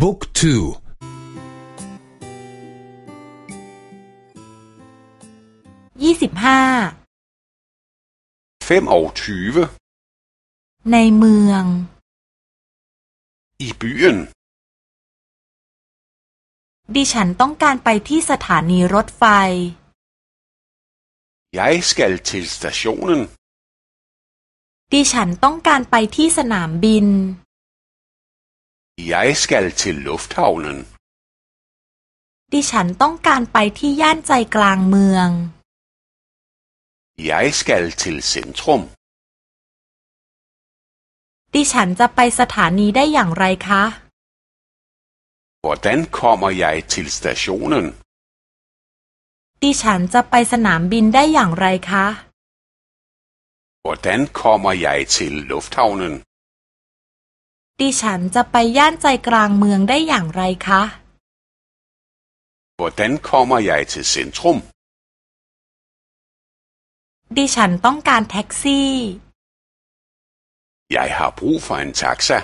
บุ๊กทูยี่สิบห้าในเมือง i byen ดิฉันต้องการไปที่สถานีรถไฟ Jeg skal til stationen ดิฉันต้องการไปที่สนามบิน Jeg skal til lufthavnen ดิฉันต้องการไปที่ย่านใจกลางเมือง Jeg skal til centrum ดิฉันจะไปสถานีได้อย่างไรคะ Hvordan kommer jeg til stationen ดิฉันจะไปสนามบินได้อย่างไรคะ Hvordan kommer jeg til lufthavnen ดิฉันจะไปย่านใจกลางเมืองได้อย่างไรคะ Hvordan kommer jeg til centrum ดิฉันต้องการแท็กซี่ Jeg har brug for en taxa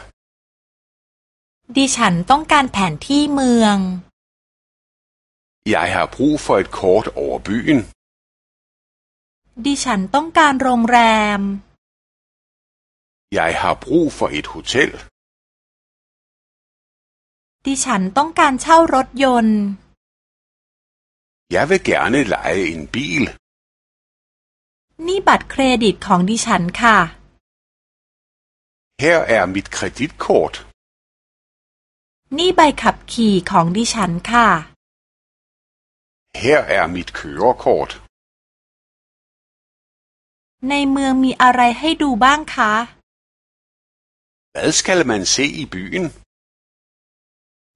ดิฉันต้องการแผนที่เมือง Jeg har brug for et kort over byen ดิฉันต้องการโรงแรม Jeg har brug for et hotel ดิฉันต้องการเช่ารถยนต์ Jeg vil gerne lege en bil นี่บัตรเครดิตของดิฉันค่ะ Her er mit kreditkort นี่ใบขับขี่ของดิฉันค่ะ Her er mit kørekort ในเมืองมีอะไรให้ดูบ้างคะ Hvad skal man se i byen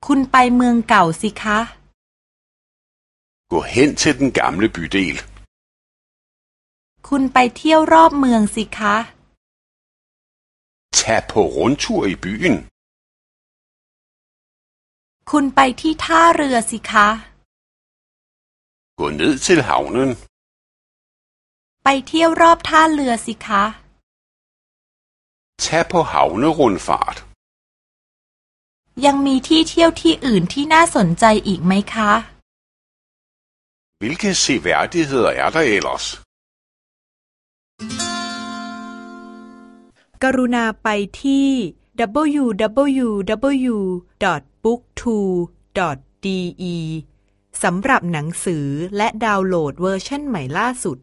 คุณไปเมืองเก่าสิคะ Gå hen til den gamle bydel คุณไปเที่ยวรอบเมืองสิคะ Tag på rundtur i byen คุณไปที่ท่าเรือสิคะ Gå ned til havnen ไปเที่ยวรอบท่าเรือสิคะ Tag på havnerundfart ยังมีที่เที่ยวที่อื่นที่น่าสนใจอีกไหมคะ Hvilke seværdigheder er der ellers? กรุณาไปที่ www.booktwo.de สำหรับหนังสือและดาวน์โหลดเวอร์ชันใหม่ล่าสุด